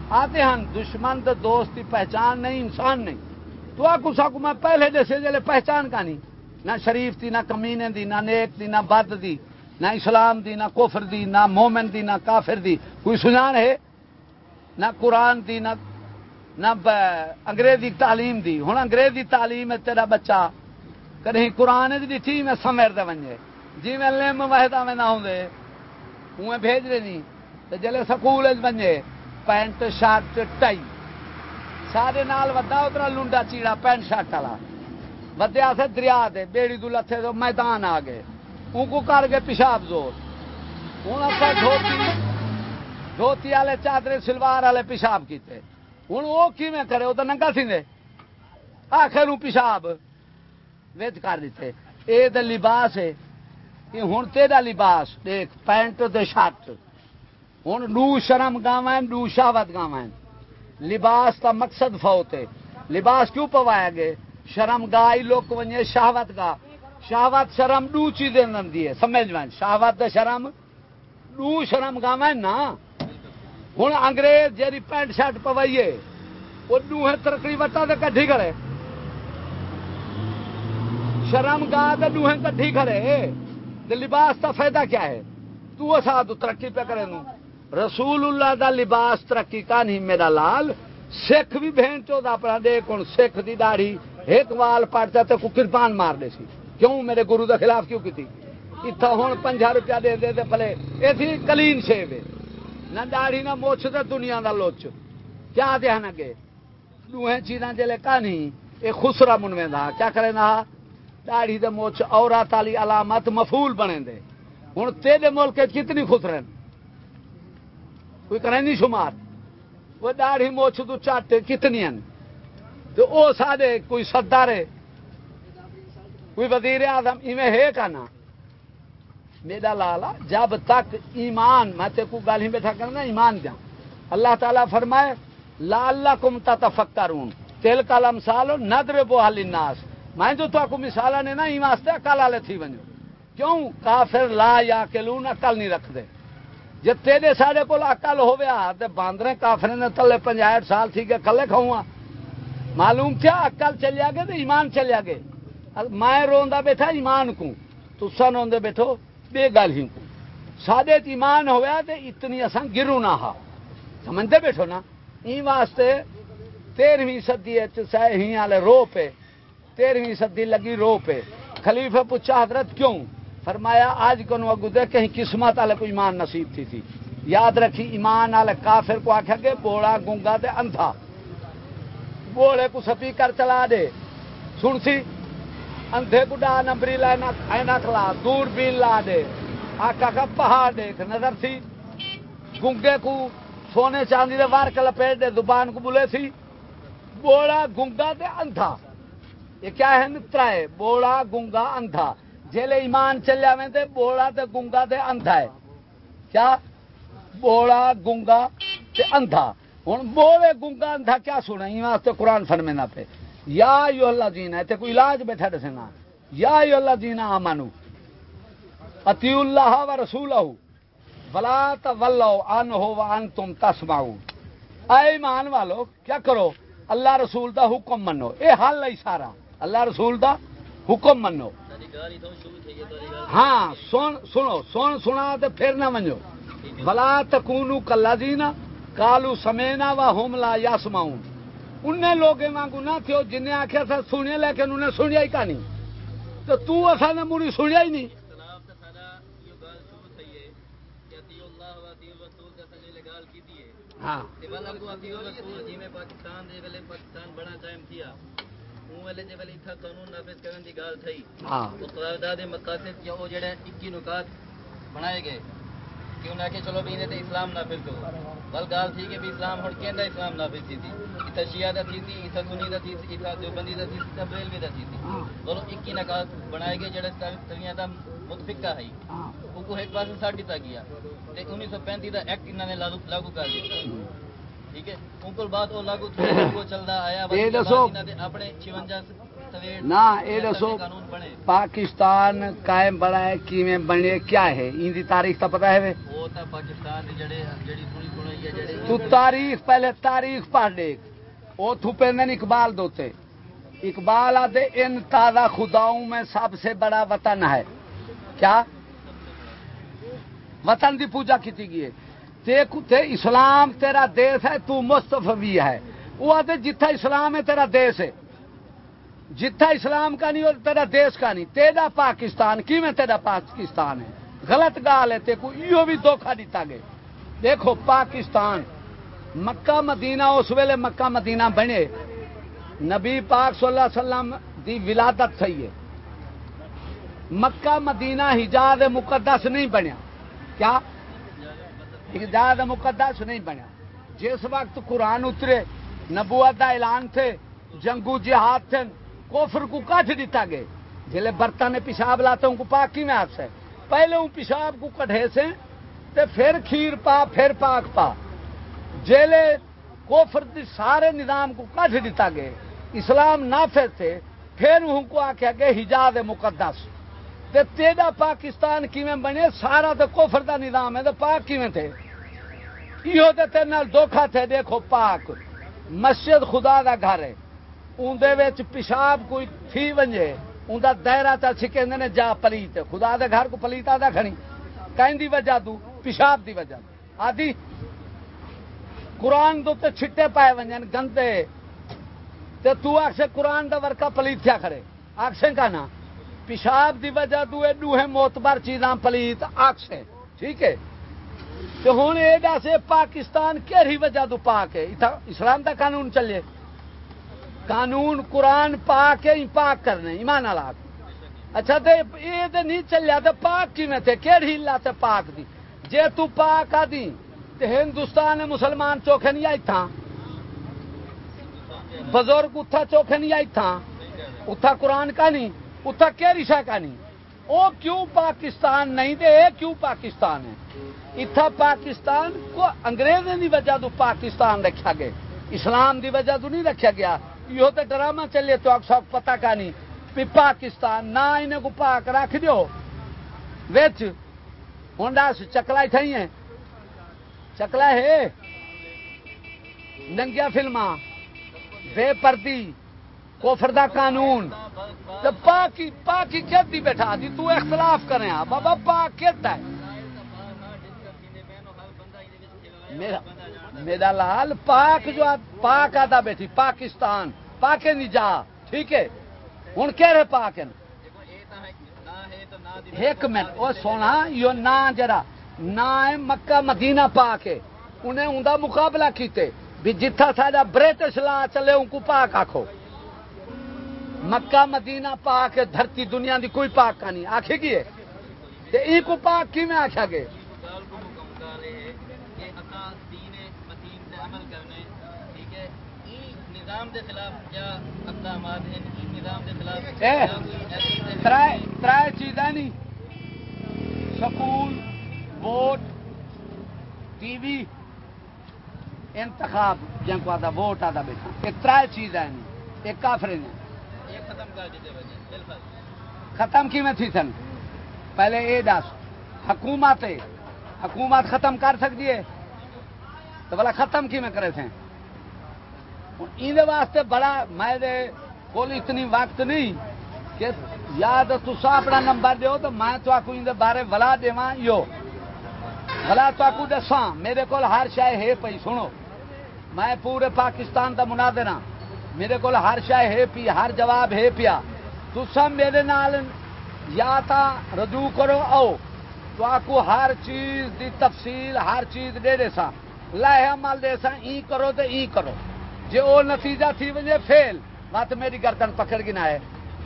آتے ہیں دشمن تو دوست کی پہچان نہیں، انسان نہیں۔ تو آ کسا کو میں پہلے جیسے جلے پہچان کا نہیں۔ نہ شریف دی، نہ کمینے دی، نہ نیک دی، نہ بد دی، نہ اسلام دی، نہ کفر دی، نہ مومن دی، نہ کافر دی۔ کوئی سنان ہے نہ قرآن دی، نہ نہ انگریزی تعلیم دی۔ ہوں انگریزی تعلیم ہے تیرا بچہ۔ کہیں قرآن دی میں سمیر دے ونجے۔ جی میں لم وحدہ میں نہ ہوں دے اوے بھیج رہے نہیں تو جلے سکول بنجے پینٹ شرٹ ٹائی سارے نال ودا ادھر لنڈا چیڑا پینٹ شرٹ والا ودیا سے دریا دے بیڑی دو لتھے تو میدان آ گئے ان کو کر گئے پیشاب زور ہوں دھوتی دھوتی والے چادر سلوار والے پیشاب کیتے ہوں وہ کیویں کرے وہ تو ننگا سی آخر پیشاب وچ کر دیتے اے تے لباس ہے کہ ہوں تیرا لباس دیکھ پینٹ تے شرٹ ہوں نو شرم گاوا نو شہوت گاوا لباس کا مقصد فوت ہے۔ لباس کیوں پوایا گئے؟ شرم گائی لوک ونجے شہوت گا شہوت، شرم دو چیزیں دی ہے۔ سمجھ میں؟ شہوت شرم دو شرم گاوا نا۔ ہوں انگریز جی پینٹ شرٹ پوائیے وہ دو ہے ترکڑی وٹا تو کٹھی کرے۔ شرم گا تو دو ہے کٹھی کرے۔ لباس کا فائدہ کیا ہے؟ تو ساتھ ترقی پہ کرے نو۔ رسول اللہ دا لباس ترقی کا نہیں میرا لال، سکھ بھی بہن چودا اپنا دیکھ ہوں سکھ دی داڑھی، ایک وال پڑتا تو کو کرپان مار دے سی۔ کیوں میرے گرو دے خلاف کیوں کی اتنا ہوں پنجا روپیہ دے دے پلے۔ یہ تھی کلین شیو نہ داڑھی، نہ موچ تو دنیا دا لوچ۔ کیا دھیان اگے؟ دوہیں چیزاں جلے کا نہیں یہ خسرا منوے دا۔ کیا کرے نا؟ داڑھی دے موچ عورت والی علامت مفول بنے دے۔ ہوں تیرے ملک کتنی خسرے کوئی کرے نہیں شمار. وہ داڑھی موچ تو چٹ کتنی ہیں؟ تو او سارے کوئی سردار ہے کوئی وزیر اعظم، ایویں ہے کا نا؟ میرا لالا، جب تک ایمان، میں تے کو گل ہی بیٹھا کرنا ایمان دیا اللہ تعالیٰ فرمائے لال کم تفکرون تل کا لمسال ندر بو الناس میں جو تو کو مثال نے نا ای واسطے اکل والے تھی ونجو کیوں؟ کافر لا یا کلون اکل نہیں رکھ دے جی تیرے سارے کو اکل ہوا تو باندرے کافر نے تلے پنجاٹ سال تھی کہ کلے کھاؤں معلوم کیا اکل چلیا گئے تو ایمان چلیا گئے؟ میں روندا بیٹھا ایمان کو تسا روندے بیٹھو، بے گل ہی کو سادے ایمان ہوا تو اتنی اصا گرو نہ ہا سمجھتے بیٹھو نا؟ ای واسطے تیرہویں سدی ہی والے رو پہ تیرہویں سدی لگی رو پہ خلیفہ پوچھا، حضرت کیوں؟ فرمایا، آج کو اگو دے کہیں قسمت والے کو ایمان نصیب تھی تھی۔ یاد رکھی، ایمان والے کافر کو آخیا کہ بوڑا گونگا تے اندھا۔ بوڑے کو سپیکر چلا دے۔ سن سی، اندھے کو ڈا نمبری لانا اینا کلا دور بین لا دے۔ آقا کا پہاڑ دیکھ نظر تھی گنگے کو سونے چاندی دے وار کے لپیٹ دے، زبان کو بولے تھی بوڑا گنگا دے اندھا۔ یہ کیا ہے نترا ہے؟ بوڑا گنگا اندھا۔ جیلے ایمان چلیا میں تے بوڑا تے گنگا تے اندھا ہے۔ کیا؟ بوڑا، گنگا تے اندھا۔ ہوں بولے گنگا، اندھا کیا سنا واسطے قرآن فرمے نہ پہ یا یو اللہ جینا تے کوئی علاج بیٹھا دسنا یا یو اللہ جینا آمانو اتی اللہ و رسول بلا تولو ان ہو ان تم تسماؤ اے ایمان والو، کیا کرو؟ اللہ رسول دا حکم منو۔ اے حل ہے سارا اللہ رسول دا حکم منو۔ ہاں سن، سنو، سن سنا تے پھر نہ منو بلا تکونو کلا جینا کالو سمینا و ہوم لا یاسماؤں انہیں لوگ وانگو نہ تھے جنہیں آخیا تھا سنیا لیکن انہیں سنیا ہی کہانی۔ تو تو اصا نے مڑی سنیا ہی نہیں۔ ہاں۔, ہاں۔ جے ویلے اتھا قانون نافذ کرن دی گل تھئی۔ ہاں۔ تو قرارداد مقاصد یا او جڑے 21 نکات بنائے گئے کہ انہاں کہ چلو بھی تے اسلام نافذ کرو۔ بل گل تھی کہ بھی اسلام ہن کیندا اسلام نافذ تھی تھی شیعہ دا تھی تھی سنی دا تھی تھی اتھا دیوبندی دا تھی تھی اتھا بریلوی دا تھی تھی ہاں۔ بولو 21 نکات بنائے گئے جڑے تریاں دا متفقہ ہے۔ ہاں۔ وہ کو ایک پاسے ساڑ دیتا گیا۔ تے 1935 دا ایکٹ انہاں نے لاگو لاگو کر دیا ٹھیک ہے؟ ان کو بعد وہ لاگو تھوڑا (laughs) وہ چلدا آیا یہ بلکہ دسو۔ بعد انہاں دے اپنے 56 سویٹ نہ یہ دسو۔ قانون بنے۔ پاکستان قائم بڑا ہے کیویں بنے کیا ہے؟ ان دی تاریخ تو پتہ ہے۔ وے وہ تا پاکستان دے جڑے جڑی سنی سنائی ہے جڑے تو تاریخ پہلے تاریخ پڑھ دیکھ او تھو پیندن اقبال دوتے اقبال آدھے ان تازہ خداؤں میں سب سے بڑا وطن ہے۔ کیا؟ وطن دی پوجا کی گئی ہے۔ تے کو- اسلام تیرا دیس ہے، تو مستفی ہے۔ وہ آدھے جتھا اسلام ہے، تیرا دیس ہے۔ جتھا اسلام کا نہیں اور تیرا دیس کا نہیں۔ تیرا پاکستان کی میں تیرا پاکستان ہے؟ غلط گال ہے تے کو یہ بھی دھوکھا دیتا گئے دیکھو، پاکستان۔ مکہ مدینہ، اس ویلے مکہ مدینہ بنے۔ نبی پاک صلی اللہ علیہ وسلم دی ولادت تھی ہے۔ مکہ مدینہ حجاز مقدس نہیں بنیا۔ کیا؟ حجاز مقدس نہیں بنیا۔ جس وقت قرآن اترے، نبوت دا اعلان تھے، جنگو جہاد تھے کوفر کو کٹ دیتا گئے۔ جلے برتن نے پیشاب لاتے ان کو پاک کی میں آپ سے پہلے ان پیشاب کو کٹھے سے، تے پھر کھیر پا، پھر پاک پا۔ جیلے کوفر دی سارے نظام کو کٹ دیتا گئے، اسلام نافذ تھے، پھر ان کو آخیا گئے حجاز مقدس۔ تے تیرا پاکستان کیویں بنے؟ سارا تو کوفر دا نظام ہے تو پاک کیویں تھے یہ تے تیرے نال دھوکھا تھے، دیکھو پاک، مسجد خدا دا گھر ہے۔ اندے وچ پیشاب کوئی تھی ونجے، اوندا دائرہ تا سکندے نے جا پلیت۔ خدا دے گھر کو پلیت آدا کھڑی کہیں دی وجہ تو پیشاب دی وجہ آدھی قرآن دو تے چھٹے پائے ونجن، گندے۔ تے تو آکھ سے قرآن دا ورکا پلیت تھیا کھڑے۔ آکھ سے کہنا پیشاب دی وجہ تو اے دوہے موتبر چیزاں پلیت آکھ سے ٹھیک ہے؟ تو ہوں یہ دس پاکستان کہڑی وجہ تو پاک ہے؟ اسلام دا قانون چلے۔ قانون قرآن پاک ہے، ہی پاک کرنے، ایمان اللہ اچھا تے یہ تے نہیں چلیا تے پاک کی میں تھے کیڑی اللہ تے پاک دی؟ جے تو پاک آ دی، تے ہندوستان مسلمان چوکھے نہیں آئی تھا بزرگ اتھا چوکھے نہیں آئی تھا اتھا قرآن کا نہیں۔ اتھا کیڑی شاہ کا نہیں او کیوں پاکستان نہیں دے؟ اے کیوں پاکستان ہے؟ اتھا پاکستان کو انگریزوں کی وجہ تو پاکستان رکھا گیا۔ اسلام دی وجہ تو نہیں رکھا گیا۔ یہ تو ڈرامہ چلے تو آپ سب پتہ کا نہیں بھی پاکستان نہ انہیں کو پاک رکھ دیو۔ وچ ہوں دس چکلا ہی تھئی ہیں۔ چکلا ہے۔ ننگیا فلما بے پردی۔ کوفر دا قانون۔ تو پاکی پاکی کہتی بیٹھا دی، تو اختلاف کرے ہاں۔ بابا، پاک کہتا ہے۔ میرا میرا لال، پاک جو پاک آدھا بیٹھی، پاکستان۔ پاک نہیں جا ٹھیک ہے؟ ہوں کہہ رہے پاک ہیں۔ ایک منٹ وہ سونا یہ نا جرا نا ہے مکہ، مدینہ پاک ہے۔ انہیں اوندا مقابلہ کیتے، بھی جتھا سارا برٹش لا چلے، ان کو پاک آکھو۔ مکہ مدینہ پاک دھرتی دنیا دی کوئی پاک کا نہیں آخے گی ہے؟ تے ای کو پاک کی میں آخیا گئے نظام دے ترائے چیزیں نہیں سکول، ووٹ، ٹی وی، انتخاب جن کو آتا ووٹ آتا بیٹا یہ ترائے چیزیں نہیں ایک کافرے نے۔ یہ ختم کر کی میں تھی سن۔ پہلے یہ دس۔ حکومت حکومت ختم کر سکتی ہے؟ تو بلا ختم کی میں کرے تھے۔ ہن واسطے بڑا میں کول اتنی وقت نہیں کہ یاد تسا اپنا نمبر دیو تو میں تو آکو اندے بارے ولا دیواں یو ولا تو آکو دساں۔ میرے کول ہر شے ہے، پئی سنو۔ میں پورے پاکستان دا مناظر ہاں۔ میرے کول ہر شے ہے پی ہر جواب ہے پیا۔ تسا میرے نال یا تا رجوع کرو او تو آکو ہر چیز دی تفصیل، ہر چیز دے دے سا لائے عمل دے سا ای کرو تے ای کرو۔ جے او نتیجہ تھی وجے فیل، مت میری گردن پکڑ گنا ہے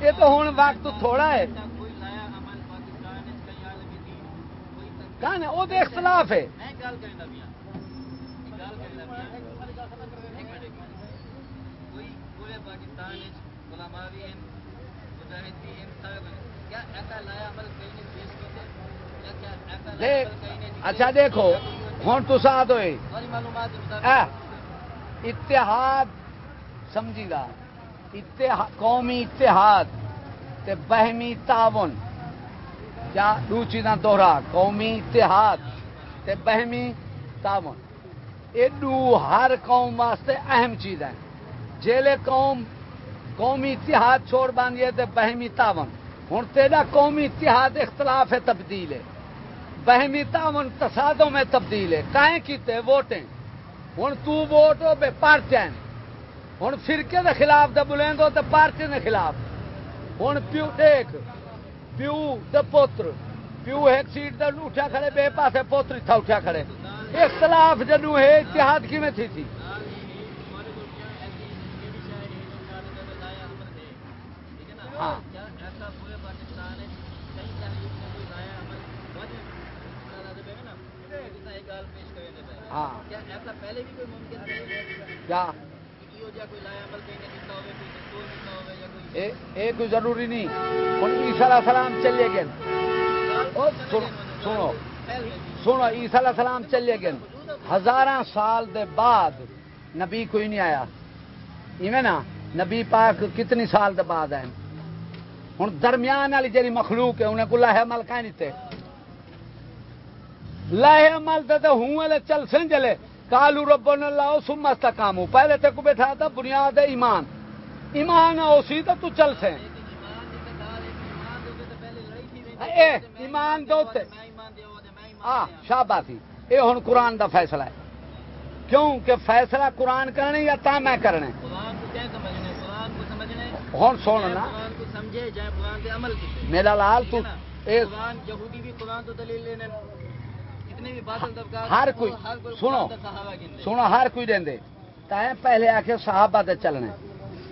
یہ تو ہوں وقت تھوڑا ہے۔ کوئی لایا عمل پاکستان وچ کئی عالمی دین کوئی تنظیم کہاں وہ اختلاف ہے میں گل کرنا پیا ایک گل کرنا پیا ایک منٹ ایک منٹ کوئی پورے پاکستان علماء بھی ہیں مجاہد بھی ہیں بنے۔ کیا ایسا عمل کہیں نے پیش کیتے اچھا دیکھو ہوں تو ساتھ ہوئے۔ اتحاد سمجھی گا۔ اتحاد قومی اتحاد تے بہمی تعاون۔ کیا دو چیزاں دوہرا۔ قومی اتحاد تے بہمی تعاون۔ یہ دو ہر قوم واسطے اہم چیز ہے۔ جیلے قوم، قومی اتحاد چھوڑ باندھیے تے بہمی تعاون۔ ہوں تیرا قومی اتحاد اختلاف ہے، تبدیل ہے۔ بہمی تعاون تصادوں میں تبدیل ہے۔ کہیں کیتے؟ ووٹیں۔ ہوں تو ووٹ ہو بے پارٹیں ہوں فرقے دے خلاف دے بلیں گو تو پارٹی دے خلاف۔ ہوں پیو دیکھ پیو دے پوتر۔ پیو ایک سیٹ تے اٹھا کھڑے، بے پاسے پوتر تھا اٹھا کھڑے۔ اختلاف جنو ہے، اتحاد کی میں تھی تھی ہاں ہاں ایسا پہلے بھی کوئی ممکن ہے کیا کہ یہ کوئی لایا عمل کہیں نے کیتا ہوئے کوئی دستور کیتا ہوئے ہاں۔ ہاں۔ یا کوئی اے اے کوئی ضروری نہیں۔ ہوں عیسیٰ علیہ السلام چلے گئے۔ سنو سنو۔ سنو، عیسیٰ علیہ السلام چلے گئے۔ ہزاراں سال دے بعد نبی کوئی نہیں آیا۔ ایویں نا، نبی پاک کتنی سال دے بعد آئے؟ ہوں درمیان والی جی مخلوق ہے انہیں کو لاہ عمل کہیں نہیں تے۔ لاہ عمل تے تو ہوں والے چل سن جلے۔ کالو رب نے لاؤ سمست کام پہلے تے کو بیٹھا تھا بنیاد ہے ایمان۔ ایمان ہے اسی تو تو چل اے ایمان دو تے آ شاباسی۔ اے ہن قرآن دا فیصلہ ہے۔ کیوں کہ فیصلہ قرآن کرنے یا تا میں کرنے؟ قرآن کو کیا سمجھنے؟ قرآن کو سمجھنے؟ ہن سن نا۔ قرآن کو سمجھے جائے قرآن سے عمل کیتے میرا لال تو اے قرآن یہودی بھی قرآن تو دلیل لینے کتنے بھی باطل طبقات ہر کوئی سنو۔ سنو ہر کوئی دیں تائیں پہلے آخر صحابہ تے چلنے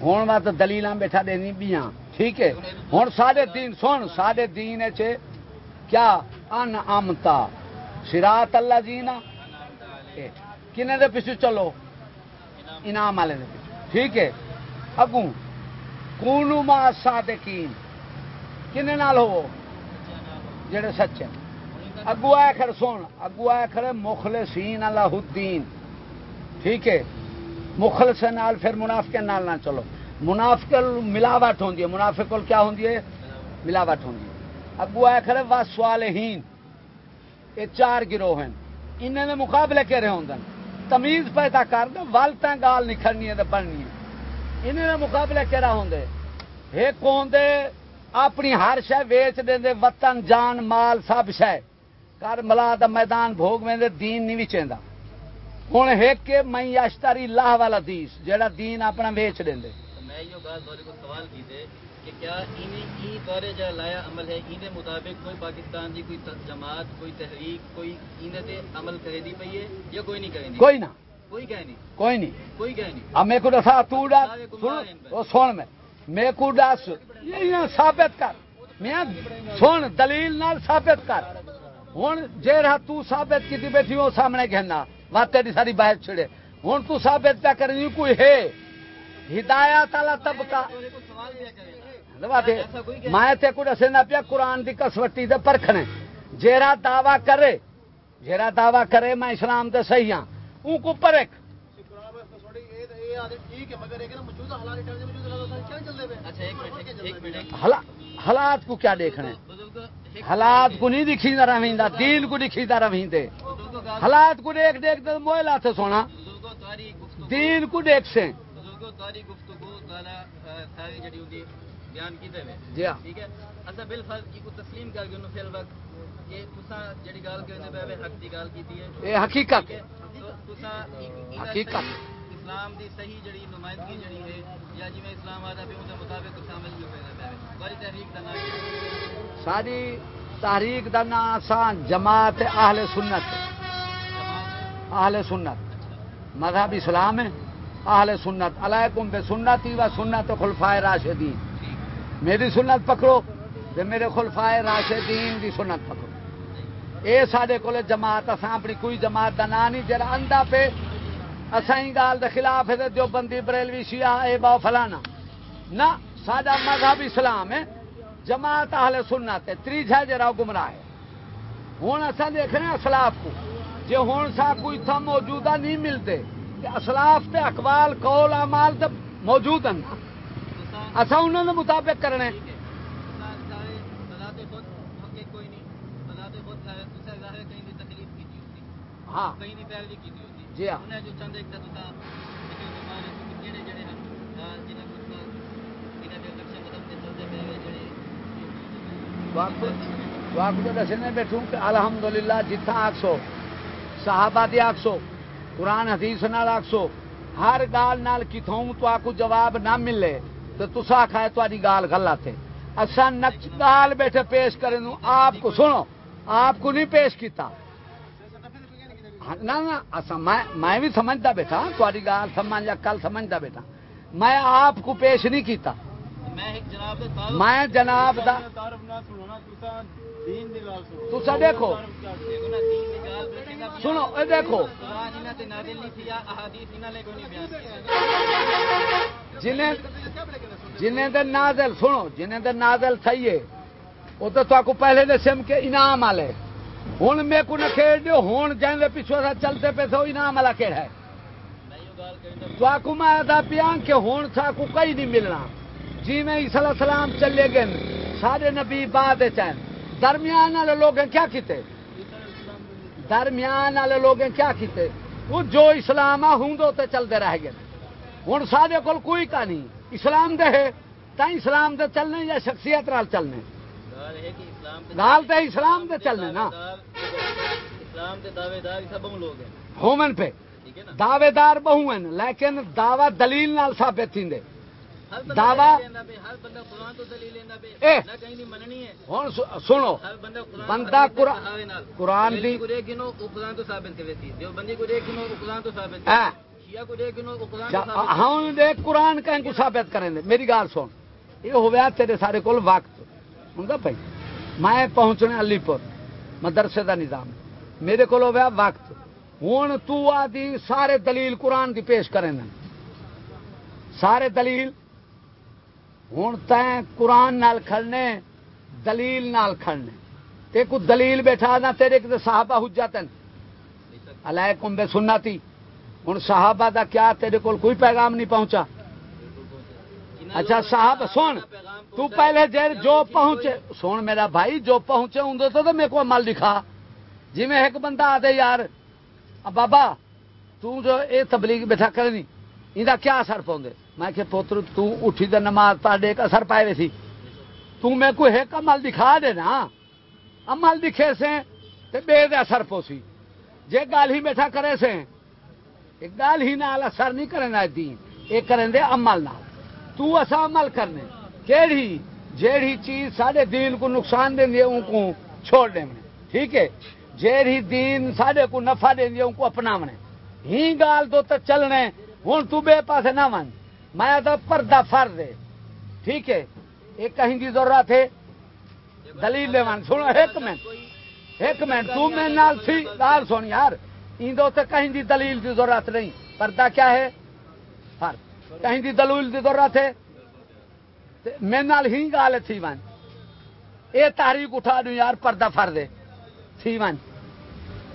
ہوں میں تو دلیل بیٹھا دینی بیاں۔ ٹھیک ہے۔ ہوں سارے دین سن سارے دین چ کیا ان امتا؟ سراط اللہ جینا کنے دے پیچھے چلو۔ انعام والے دے ٹھیک ہے۔ اگوں کونو ما صادقین۔ کنے نال ہو؟ جڑے سچے۔ اگو آیا کر سن۔ اگو آیا کر مخلصین اللہ الدین۔ ٹھیک ہے؟ مخلص نال پھر منافق نال نہ چلو۔ منافق ملاوٹ ہوندی ہے۔ منافق کیا ہوندی ہے؟ ملاوٹ ہوندی ہے۔ اگو آیا کر وا صالحین یہ چار گروہ ہیں۔ انہاں دے مقابلے کہہ رہے ہوندن؟ تمیز پیدا کر دے ول تاں گال نکھڑنی ہے تے بننی ہے۔ انہاں دے مقابلے رہا ہوندے؟ ایک ہوندے اپنی ہر شے ویچ دیندے وطن جان مال سب شے۔ کر ملا دا میدان بھوگ میں دین نہیں وچیندا ہن ایک میں یشتری لاہ والا دیس جیڑا دین اپنا ویچ میں یہ بات کو سوال کی تھے کہ کیا انہیں ای بارے جو لایا عمل ہے؟ انہیں مطابق کوئی پاکستان دی کوئی جماعت کوئی تحریک کوئی انہیں تے عمل کرے دی پئی ہے یا کوئی نہیں کرے دی کوئی نہ۔ کوئی نہیں۔ کوئی نہیں۔ کوئی نہیں۔ اب میں کو دسا تو ڈاس سن میں۔ میں کو یہ ثابت کر۔ میں سن دلیل نال ثابت کر۔ ہوں جہاں تو ثابت کی بیٹھی وہ سامنے کہنا بات تیری ساری بحث چھڑے۔ ہوں تو ثابت پیا کرنی کوئی ہے۔ ہدایت والا طبقہ۔ میں تے کو دسنا پیا قرآن دی کسوٹی دے پرکھنے۔ جیرا دعویٰ کرے جیرا دعویٰ کرے میں اسلام دے صحیح ہاں۔ اون کو اچھا حالات کو کیا دیکھنے؟ حالات کو نہیں دکھی نہ رویندہ دین کو دکھی نہ رویندے بزرگوں کا حالات کو دیکھ دیکھ تو مولا سے سونا۔ دین کو دیکھ سے۔ بیان کیتے ہوئے جی ہاں۔ ٹھیک ہے۔ اسا بالفرض کی کو تسلیم کر گئے فی الوقت کہ تسا جڑی گال کرنے پے حق دی گال کیتی ہے؟ یہ حقیقت۔ حقیقت۔ اسلام دی صحیح جڑی نمائندگی جڑی ہے یا جویں اسلام آدا پہ مطابق عمل جو پے بڑی تحریک دا نام ساری تحریک دا نام آسان جماعت اہل سنت اہل سنت مذہب اسلام ہے اہل سنت علیکم بے سنتی و سنت خلفائے راشدین میری سنت پکڑو میرے خلفائے راشدین دی سنت پکڑو اے سارے کو جماعت، اساں اپنی کوئی جماعت دا نا نہیں، جڑا اندا پہ اساں ہی گال دے خلاف ہے جو بندی بریلوی شیعہ، اے با فلانا۔ نہ، ساڈا مذہب اسلام ہے، جماعت اہل سنت ہے تریجا جرا گمراہ ہے۔ ہوں اصا دیکھ رہے ہیں اسلاف کو جی ہوں سا کوئی تھا موجودہ نہیں ملتے، تے اسلاف تے اقوال، قول امال تے موجود ہیں اصا انہوں نے مطابق کرنے۔ ہاں۔ جی ہاں۔ کو دسنے بیٹھوں کہ الحمدللہ جتھا آخسو صحابہ آخسو قرآن حدیث نال آخسو ہر گال نال کتوں تو آکو جواب نہ ملے تو تسا آخا ہے تاری گال غلط ہے۔ اصا نچ گال بیٹھے پیش کریں آپ کو سنو آپ کو نہیں پیش کیتا۔ میں بھی سمجھتا بیٹھا تاری گال سمجھ یا کل سمجھتا بیٹھا میں آپ کو پیش نہیں کیتا۔ میں جناب دا تسا دیکھو۔ سنو دیکھو۔ جنہیں جنہیں دے نازل سنو جنہیں دے نازل صحیح ہے وہ تو تو پہلے دے سم کے انعام والے ہوں میرے کو نہ کھیل دیو ہوں جن پیچھو سا چلتے پہ تو انعام والا کہڑا ہے۔ تو آکو میں آتا پیا کہ ہوں سا کو کئی نہیں ملنا۔ جی میں عیسی علیہ السلام چلے گئے، سارے نبی بعد چین۔ درمیان والے لوگ کیا کیتے؟ درمیان والے لوگ کیا کیتے؟ وہ جو اسلام آ، ہوں تے چلتے رہ گئے۔ ہوں سارے کول کوئی کا نہیں اسلام دے ہے تا اسلام دے چلنے یا شخصیت نال چلنے؟ گال تے اسلام دے چلنے نا ہومن پہ دعوے دار بہو ہیں لیکن دعوی دلیل نال ثابت تھی سنو بندہ قرآن ہاں قرآن کہیں کو ثابت کریں میری گال سن یہ ہوا تیرے سارے کول وقت ہوں بھائی میں پہنچنے علی پور مدرسے دا نظام۔ میرے کو ہوا وقت۔ ہوں تو آدھی سارے دلیل قرآن کی پیش کریں سارے دلیل۔ ہوں قرآن نال کھڑنے دلیل نال کھڑنے۔ تے کو دلیل بیٹھا نہ تیرے کتے صحابہ حجت ہیں علیکم بے سنتی ہوں صحابہ دا کیا تیرے کول کوئی پیغام نہیں پہنچا؟ اچھا صاحب سن۔ تو پہلے جیر جو پہنچے سن میرا بھائی جو پہنچے ہوں تو, تو میرے کو عمل دکھا جی میں ایک بندہ آتے یار۔ بابا تو جو اے تبلیغ بیٹھا کرنی ان کیا اثر پاؤں میں کہ پوتر تو اٹھی تو نماز پڑھ ایک اثر پائے ہوئے سی۔ تو میں کوئی ایک عمل دکھا دے نا۔ عمل دکھے سے تے بے دے اثر پوسی جے گال ہی بیٹھا کرے سے گال ہی نال اثر نہیں کرنا دین ایک کریں دے عمل نال۔ تو اسا عمل کرنے۔ کیڑی جیڑی چیز سارے دین کو نقصان دیں دے ان کو چھوڑ دیں ٹھیک ہے؟ جیڑی دین سارے کو نفع دیں دے ان کو اپنا ہی گال دو تو چلنے ہوں تو بے پاسے نہ من۔ میں تو پردہ فرد ہے۔ ٹھیک ہے؟ ایک کہیں کی ضرورت ہے۔ دلیل لے من۔ سنو، ایک منٹ۔ ایک منٹ، تو میں نال تھی۔ گال سن یار۔ ان دو تے کہیں دی دلیل دی ضرورت نہیں۔ پردہ کیا ہے؟ فرد۔ کہیں دی دلیل دی ضرورت ہے؟ میں نال ہی گال تھی من اے تاریخ اٹھا دوں یار، پردہ فرد ہے تھی من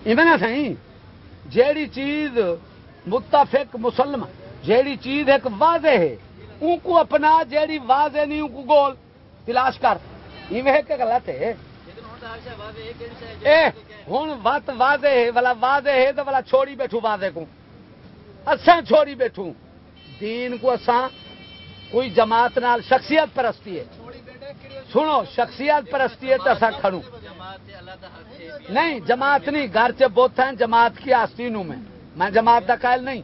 ایمنا صحیح جیڑی چیز متفق مسلمان، جیڑی چیز ایک واضح ہے ان کو اپنا جیڑی واضح نہیں ان کو گول۔ تلاش کر۔ ایویں کہ غلط ہے۔ ہوں وت واضح ہے والا واضح ہے تو والا چھوڑی بیٹھو واضح کو۔ اساں چھوڑی بیٹھوں دین کو اساں کوئی جماعت نال شخصیت پرستی ہے۔ سنو، شخصیت پرستی ہے تو کھڑوں نہیں، جماعت نہیں، گھر چ بت ہیں، جماعت کی آستینوں میں۔ میں جماعت کا قائل نہیں۔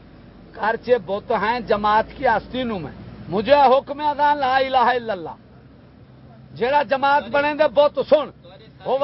خرچے بت ہیں، جماعت کی آستینوں میں۔ مجھے حکم ادا لا الہ الا اللہ۔ جڑا جماعت بنے دے بت، سن۔ وہ